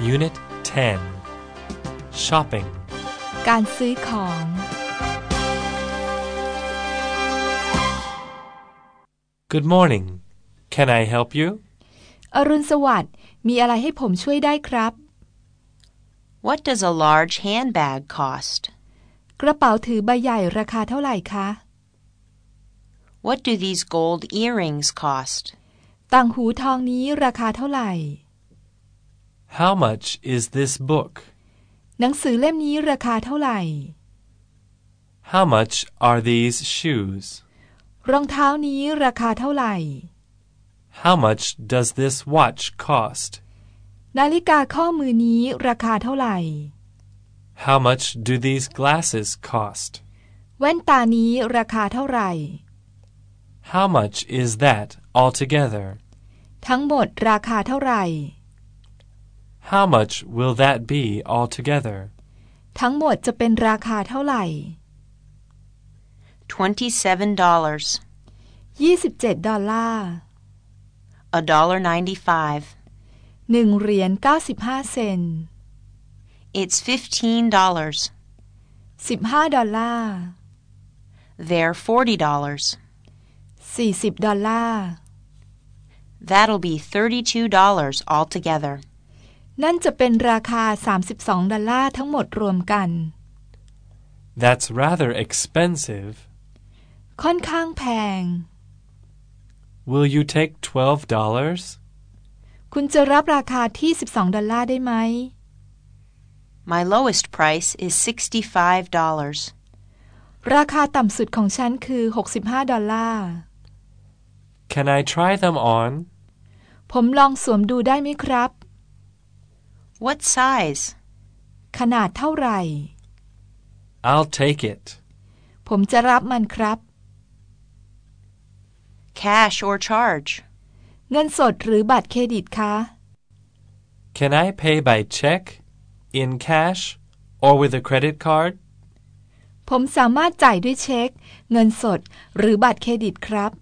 Unit 10 Shopping. การซื้อของ Good morning. Can I help you? อรุณสวัสดิ์มีอะไรให้ผมช่วยได้ครับ? What does a large handbag cost? กระเป๋าถือใบใหญ่ราคาเท่าไหร่คะ? What do these gold earrings cost? ต่างหูทองนี้ราคาเท่าไหร่? How much is this book หนังสือเล่มนี้ราคาเท่าไหร่ How much are these shoes รองเท้านี้ราคาเท่าไหร่ How much does this watch cost นาฬิกาข้อมือนี้ราคาเท่าไหร่ How much do these glasses cost แว่นตานี้ราคาเท่าไหร่ How much is that altogether ทั้งหมดราคาเท่าไหร่ How much will that be altogether ทั้งหมดจะเป็นราคาเท่าไหร่ $27. 27 ดอลลาร์ $1.95. หนึ่งเหรียญ95 เซนต์ It's $15. 15 ดอลลาร์ They're $40. 40 ดอลลาร์ That'll be $32 altogether. นั่นจะเป็นราคา 32 ดอลลาร์ทั้งหมดรวมกัน That's rather expensive ค่อนข้างแพง Will you take $12 คุณจะรับราคาที่ 12 ดอลลาร์ได้ไหม My lowest price is $65. ราคาต่ำสุดของฉันคือ 65 ดอลลาร์ Can I try them on ผมลองสวมดูได้ไหมครับ What size? ขนาดเท่าไหร่ I'll take it ผมจะรับมันครับ Cash or charge? เงินสดหรือบัตรเครดิตคะ Can I pay by check in cash or with a credit card ผมสามารถจ่ายด้วยเช็ค เงินสดหรือบัตรเครดิตครับ